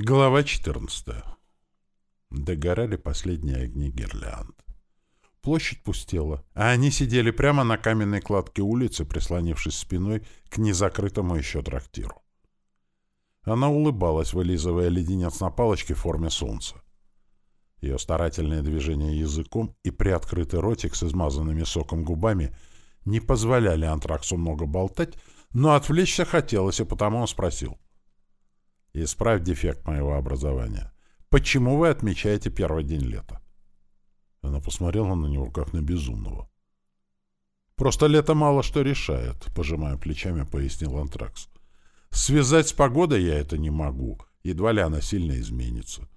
Глава 14. Догорали последние огни гирлянд. Площадь пустела, а они сидели прямо на каменной кладке улицы, прислонившись спиной к незакрытому еще трактиру. Она улыбалась, вылизывая леденец на палочке в форме солнца. Ее старательные движения языком и приоткрытый ротик с измазанными соком губами не позволяли антраксу много болтать, но отвлечься хотелось, и потому он спросил — Исправь дефект моего образования. Почему вы отмечаете первый день лета? Она посмотрела на него, как на безумного. «Просто лето мало что решает», — пожимая плечами, пояснил Антракс. «Связать с погодой я это не могу. Едва ли она сильно изменится.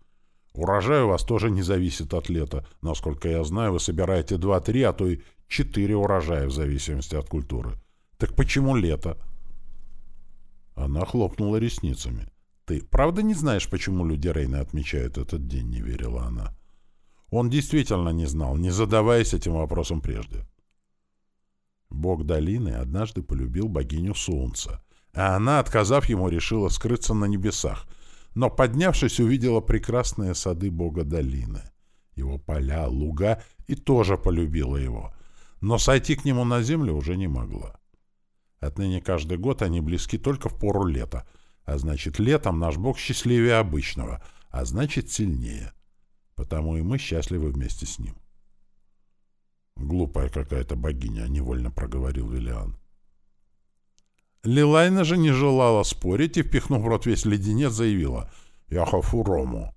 Урожай у вас тоже не зависит от лета. Насколько я знаю, вы собираете два-три, а то и четыре урожая в зависимости от культуры. Так почему лето?» Она хлопнула ресницами. «Ты правда не знаешь, почему люди Рейна отмечают этот день?» — не верила она. Он действительно не знал, не задаваясь этим вопросом прежде. Бог долины однажды полюбил богиню Солнца, а она, отказав ему, решила скрыться на небесах, но, поднявшись, увидела прекрасные сады бога долины, его поля, луга, и тоже полюбила его, но сойти к нему на землю уже не могла. Отныне каждый год они близки только в пору лета — а значит, летом наш Бог счастливее обычного, а значит, сильнее. Потому и мы счастливы вместе с ним. «Глупая какая-то богиня», — невольно проговорил Виллиан. Лилайна же не желала спорить и, впихнув в рот весь леденец, заявила «Я хафу рому».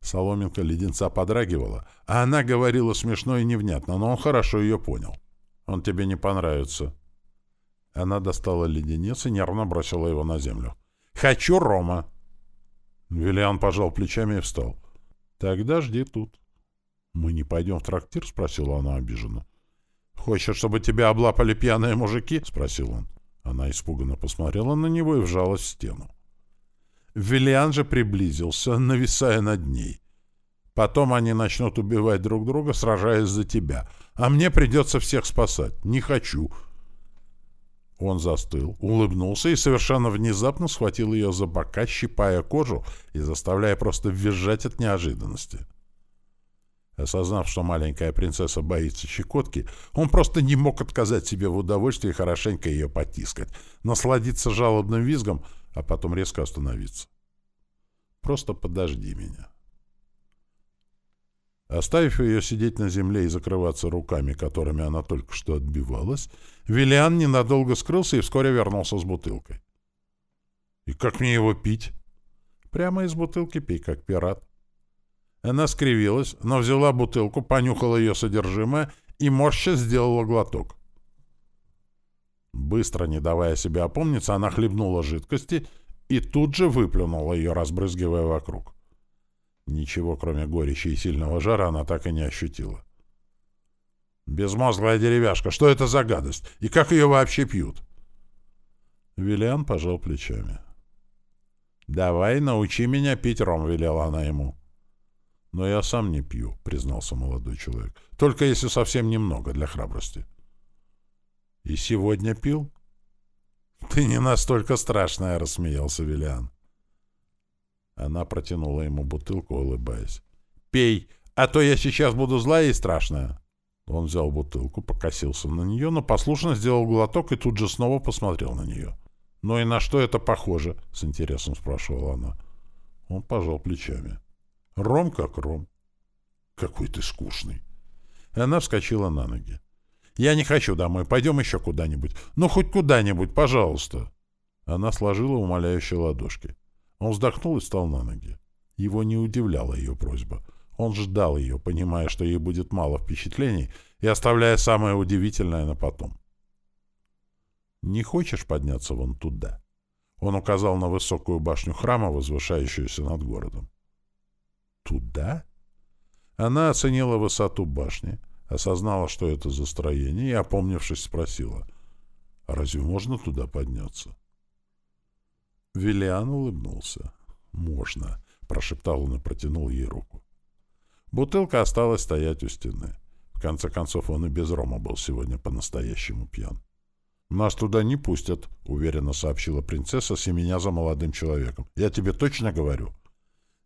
Соломинка леденца подрагивала, а она говорила смешно и невнятно, но он хорошо ее понял. «Он тебе не понравится», она достала леденец и нервно бросила его на землю. «Хочу рома!» Виллиан пожал плечами и встал. «Тогда жди тут». «Мы не пойдем в трактир?» — спросила она обиженно. «Хочешь, чтобы тебя облапали пьяные мужики?» — спросил он. Она испуганно посмотрела на него и вжалась в стену. Виллиан же приблизился, нависая над ней. «Потом они начнут убивать друг друга, сражаясь за тебя. А мне придется всех спасать. Не хочу. Он застыл, улыбнулся и совершенно внезапно схватил ее за бока, щипая кожу и заставляя просто визжать от неожиданности. Осознав, что маленькая принцесса боится щекотки, он просто не мог отказать себе в удовольствии хорошенько ее потискать, насладиться жалобным визгом, а потом резко остановиться. «Просто подожди меня». Оставив ее сидеть на земле и закрываться руками, которыми она только что отбивалась, Виллиан ненадолго скрылся и вскоре вернулся с бутылкой. «И как мне его пить?» «Прямо из бутылки пей, как пират». Она скривилась, но взяла бутылку, понюхала ее содержимое и морща сделала глоток. Быстро, не давая себе опомниться, она хлебнула жидкости и тут же выплюнула ее, разбрызгивая вокруг. Ничего, кроме горечи и сильного жара, она так и не ощутила. «Безмозглая деревяшка! Что это за гадость? И как ее вообще пьют?» Виллиан пожал плечами. «Давай, научи меня пить ром», — велела она ему. «Но я сам не пью», — признался молодой человек. «Только если совсем немного, для храбрости». «И сегодня пил?» «Ты не настолько страшная», — рассмеялся Виллиан. Она протянула ему бутылку, улыбаясь. «Пей, а то я сейчас буду злая и страшная». Он взял бутылку, покосился на нее, но послушно сделал глоток и тут же снова посмотрел на нее. «Ну и на что это похоже?» — с интересом спрашивала она. Он пожал плечами. «Ром как ром». «Какой ты скучный». Она вскочила на ноги. «Я не хочу домой. Пойдем еще куда-нибудь. Ну, хоть куда-нибудь, пожалуйста». Она сложила умоляющие ладошки. Он вздохнул и встал на ноги. Его не удивляла ее просьба. Он ждал ее, понимая, что ей будет мало впечатлений, и оставляя самое удивительное на потом. «Не хочешь подняться вон туда?» Он указал на высокую башню храма, возвышающуюся над городом. «Туда?» Она оценила высоту башни, осознала, что это за строение, и, опомнившись, спросила, «А разве можно туда подняться?» Виллиан улыбнулся. «Можно», — прошептал он и протянул ей руку. Бутылка осталась стоять у стены. В конце концов, он и без рома был сегодня по-настоящему пьян. «Нас туда не пустят», — уверенно сообщила принцесса, семеня за молодым человеком. «Я тебе точно говорю».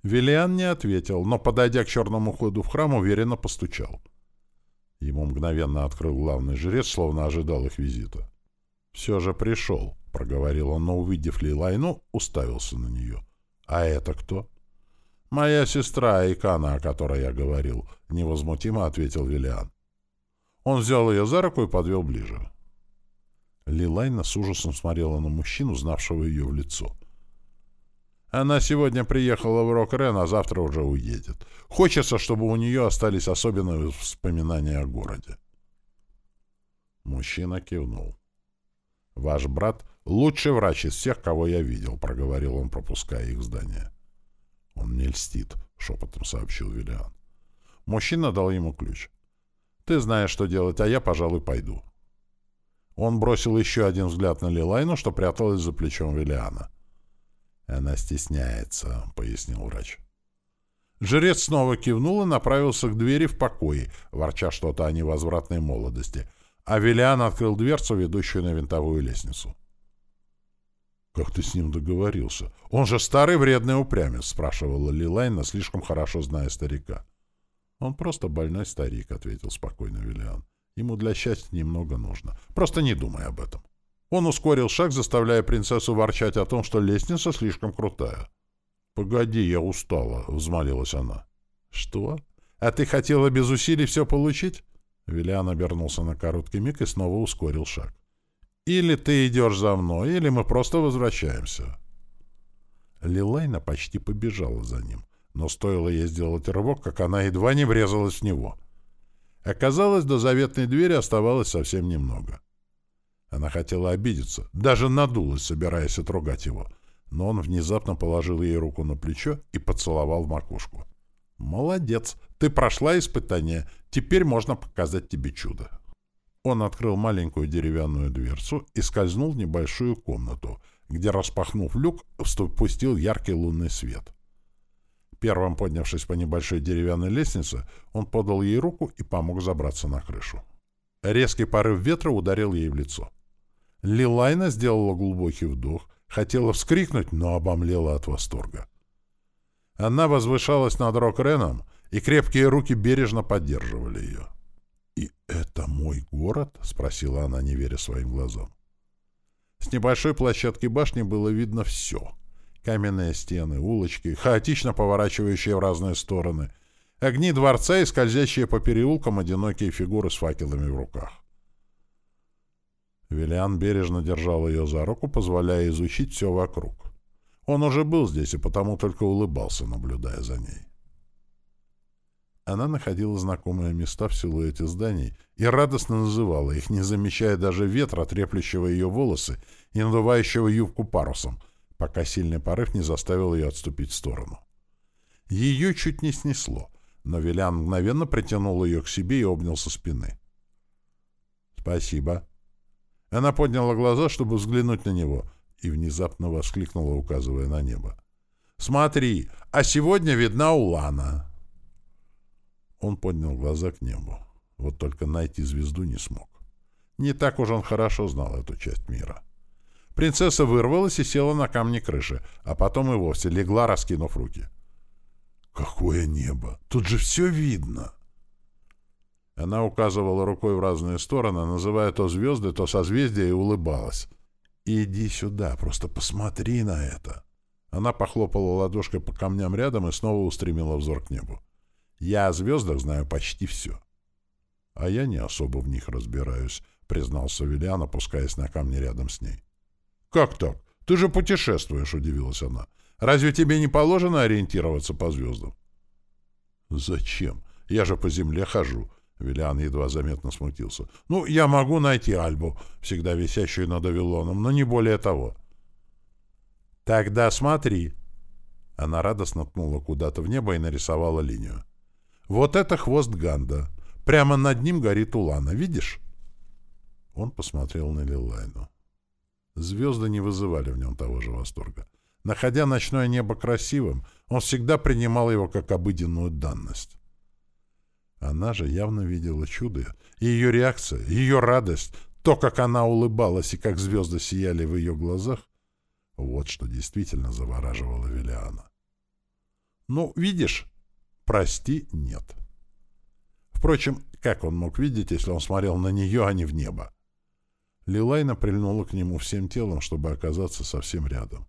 Виллиан не ответил, но, подойдя к черному ходу в храм, уверенно постучал. Ему мгновенно открыл главный жрец, словно ожидал их визита. «Все же пришел», — проговорил он, но, увидев Лилайну, уставился на нее. «А это кто?» «Моя сестра Айкана, о которой я говорил», — невозмутимо ответил Виллиан. Он взял ее за руку и подвел ближе. Лилайна с ужасом смотрела на мужчину, знавшего ее в лицо. Она сегодня приехала в Рок-Рен, а завтра уже уедет. Хочется, чтобы у нее остались особенные воспоминания о городе. Мужчина кивнул. «Ваш брат — лучший врач из всех, кого я видел», — проговорил он, пропуская их в здание. «Он не льстит», — шепотом сообщил Виллиан. Мужчина дал ему ключ. «Ты знаешь, что делать, а я, пожалуй, пойду». Он бросил еще один взгляд на Лилайну, что пряталась за плечом Виллиана. «Она стесняется», — пояснил врач. Жрец снова кивнул и направился к двери в покое, ворча что-то о невозвратной молодости, а Виллиан открыл дверцу, ведущую на винтовую лестницу. «Как ты с ним договорился? Он же старый вредный упрямец», — спрашивала Лилайна, слишком хорошо зная старика. «Он просто больной старик», — ответил спокойно Виллиан. «Ему для счастья немного нужно. Просто не думай об этом». Он ускорил шаг, заставляя принцессу ворчать о том, что лестница слишком крутая. «Погоди, я устала», — взмолилась она. «Что? А ты хотела без усилий все получить?» Виллиан обернулся на короткий миг и снова ускорил шаг. «Или ты идешь за мной, или мы просто возвращаемся». Лилайна почти побежала за ним но стоило ей сделать рывок, как она едва не врезалась в него. Оказалось, до заветной двери оставалось совсем немного. Она хотела обидеться, даже надулась, собираясь отругать его, но он внезапно положил ей руку на плечо и поцеловал в макушку. «Молодец! Ты прошла испытание. Теперь можно показать тебе чудо». Он открыл маленькую деревянную дверцу и скользнул в небольшую комнату, где, распахнув люк, впустил яркий лунный свет. Первым поднявшись по небольшой деревянной лестнице, он подал ей руку и помог забраться на крышу. Резкий порыв ветра ударил ей в лицо. Лилайна сделала глубокий вдох, хотела вскрикнуть, но обомлела от восторга. Она возвышалась над Рок-Реном, и крепкие руки бережно поддерживали ее. «И это мой город?» — спросила она, не веря своим глазам. С небольшой площадки башни было видно все — Каменные стены, улочки, хаотично поворачивающие в разные стороны, огни дворца и скользящие по переулкам одинокие фигуры с факелами в руках. Виллиан бережно держал ее за руку, позволяя изучить все вокруг. Он уже был здесь и потому только улыбался, наблюдая за ней. Она находила знакомые места в силуэте зданий и радостно называла их, не замечая даже ветра, треплющего ее волосы и надувающего юбку парусом — пока сильный порыв не заставил ее отступить в сторону. Ее чуть не снесло, но Вилян мгновенно притянул ее к себе и обнял со спины. «Спасибо». Она подняла глаза, чтобы взглянуть на него, и внезапно воскликнула, указывая на небо. «Смотри, а сегодня видна Улана!» Он поднял глаза к небу. Вот только найти звезду не смог. Не так уж он хорошо знал эту часть мира. Принцесса вырвалась и села на камни крыши, а потом и вовсе легла, раскинув руки. «Какое небо! Тут же все видно!» Она указывала рукой в разные стороны, называя то звезды, то созвездия, и улыбалась. «Иди сюда, просто посмотри на это!» Она похлопала ладошкой по камням рядом и снова устремила взор к небу. «Я о звездах знаю почти все». «А я не особо в них разбираюсь», — признался Виллиан, опускаясь на камни рядом с ней. «Как так? Ты же путешествуешь», — удивилась она. «Разве тебе не положено ориентироваться по звездам?» «Зачем? Я же по земле хожу». Виллиан едва заметно смутился. «Ну, я могу найти Альбу, всегда висящую над Авилоном, но не более того». «Тогда смотри». Она радостно ткнула куда-то в небо и нарисовала линию. «Вот это хвост Ганда. Прямо над ним горит Улана. Видишь?» Он посмотрел на Лилайну. Звезды не вызывали в нем того же восторга. Находя ночное небо красивым, он всегда принимал его как обыденную данность. Она же явно видела чудо, и ее реакция, ее радость То, как она улыбалась и как звезды сияли в ее глазах, вот что действительно завораживало Велиана. «Ну, видишь, прости, нет». Впрочем, как он мог видеть, если он смотрел на нее, а не в небо? Лилайна прильнула к нему всем телом, чтобы оказаться совсем рядом.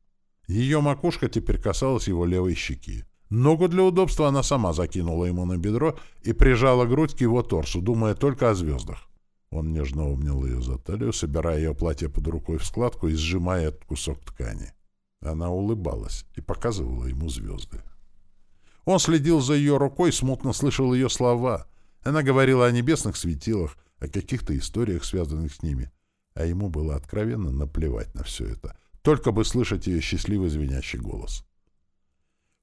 Ее макушка теперь касалась его левой щеки. Ногу для удобства она сама закинула ему на бедро и прижала грудь к его торсу, думая только о звездах. Он нежно обнял ее за талию, собирая ее платье под рукой в складку и сжимая кусок ткани. Она улыбалась и показывала ему звезды. Он следил за ее рукой, смутно слышал ее слова. Она говорила о небесных светилах, о каких-то историях, связанных с ними. А ему было откровенно наплевать на все это. Только бы слышать ее счастливый звенящий голос.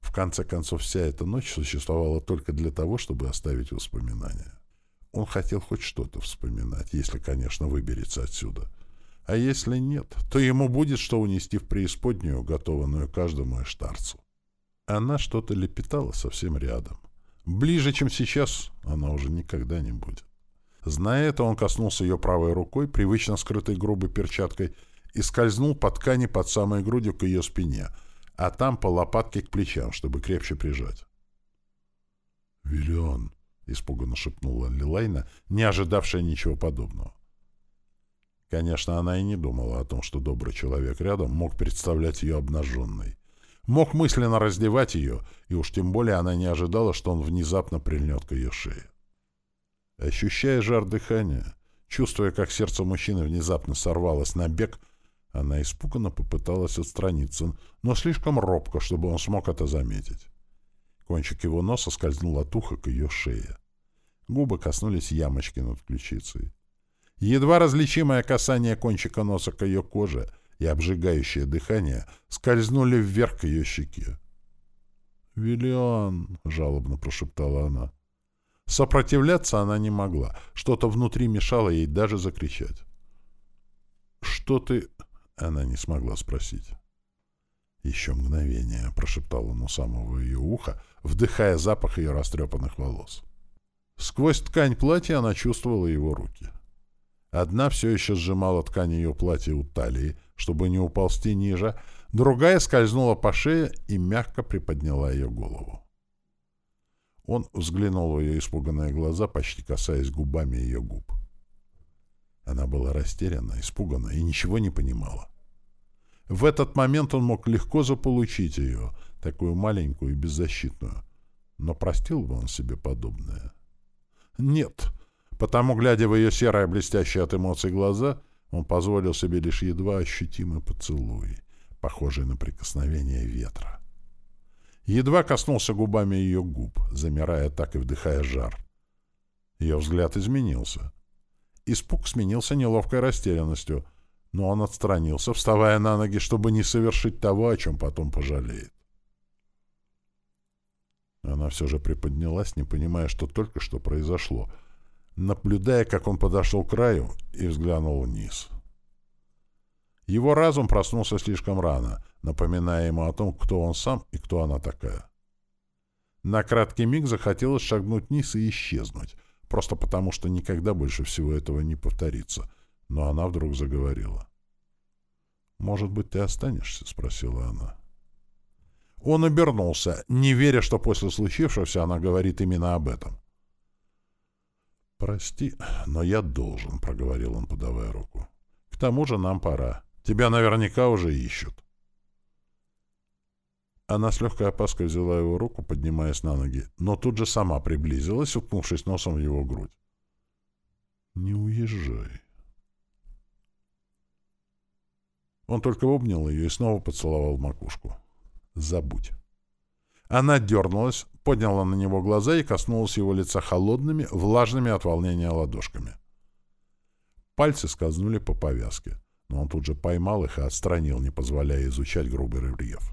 В конце концов, вся эта ночь существовала только для того, чтобы оставить воспоминания. Он хотел хоть что-то вспоминать, если, конечно, выберется отсюда. А если нет, то ему будет что унести в преисподнюю, готованную каждому эштарцу. Она что-то лепетала совсем рядом. Ближе, чем сейчас, она уже никогда не будет. Зная это, он коснулся ее правой рукой, привычно скрытой грубой перчаткой, и скользнул по ткани под самой грудью к ее спине, а там по лопатке к плечам, чтобы крепче прижать. «Виллион!» — испуганно шепнула Лилайна, не ожидавшая ничего подобного. Конечно, она и не думала о том, что добрый человек рядом мог представлять ее обнаженной. Мог мысленно раздевать ее, и уж тем более она не ожидала, что он внезапно прильнет к ее шее. Ощущая жар дыхания, чувствуя, как сердце мужчины внезапно сорвалось на бег, она испуганно попыталась отстраниться, но слишком робко, чтобы он смог это заметить. Кончик его носа скользнул от уха к ее шее. Губы коснулись ямочки над ключицей. Едва различимое касание кончика носа к ее коже и обжигающее дыхание скользнули вверх к ее щеке. «Виллиан!» — жалобно прошептала она. Сопротивляться она не могла. Что-то внутри мешало ей даже закричать. «Что ты...» — она не смогла спросить. «Еще мгновение», — прошептал он у самого ее уха, вдыхая запах ее растрепанных волос. Сквозь ткань платья она чувствовала его руки. Одна все еще сжимала ткань ее платья у талии, чтобы не уползти ниже, другая скользнула по шее и мягко приподняла ее голову. Он взглянул в ее испуганные глаза, почти касаясь губами ее губ. Она была растеряна, испугана и ничего не понимала. В этот момент он мог легко заполучить ее, такую маленькую и беззащитную. Но простил бы он себе подобное? Нет, потому, глядя в ее серое, блестящее от эмоций глаза, он позволил себе лишь едва ощутимый поцелуй, похожий на прикосновение ветра едва коснулся губами ее губ, замирая так и вдыхая жар. Ее взгляд изменился. Испуг сменился неловкой растерянностью, но он отстранился, вставая на ноги, чтобы не совершить того, о чем потом пожалеет. Она все же приподнялась, не понимая, что только что произошло, наблюдая, как он подошел к краю и взглянул вниз. Его разум проснулся слишком рано — напоминая ему о том, кто он сам и кто она такая. На краткий миг захотелось шагнуть вниз и исчезнуть, просто потому что никогда больше всего этого не повторится. Но она вдруг заговорила. «Может быть, ты останешься?» — спросила она. Он обернулся, не веря, что после случившегося она говорит именно об этом. «Прости, но я должен», — проговорил он, подавая руку. «К тому же нам пора. Тебя наверняка уже ищут». Она с легкой опаской взяла его руку, поднимаясь на ноги, но тут же сама приблизилась, уткнувшись носом в его грудь. «Не уезжай». Он только обнял ее и снова поцеловал макушку. «Забудь». Она дернулась, подняла на него глаза и коснулась его лица холодными, влажными от волнения ладошками. Пальцы скользнули по повязке, но он тут же поймал их и отстранил, не позволяя изучать грубый рельеф.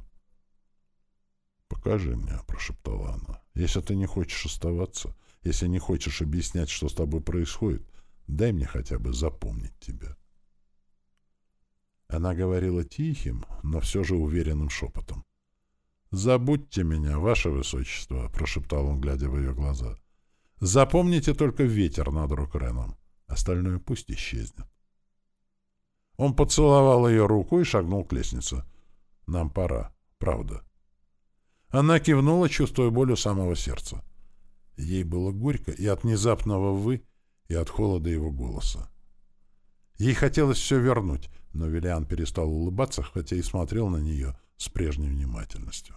«Покажи мне», — прошептала она. «Если ты не хочешь оставаться, если не хочешь объяснять, что с тобой происходит, дай мне хотя бы запомнить тебя». Она говорила тихим, но все же уверенным шепотом. «Забудьте меня, ваше высочество», — прошептал он, глядя в ее глаза. «Запомните только ветер над Рукреном. Остальное пусть исчезнет». Он поцеловал ее руку и шагнул к лестнице. «Нам пора, правда». Она кивнула, чувствуя боль у самого сердца. Ей было горько и от внезапного «вы», и от холода его голоса. Ей хотелось все вернуть, но Виллиан перестал улыбаться, хотя и смотрел на нее с прежней внимательностью.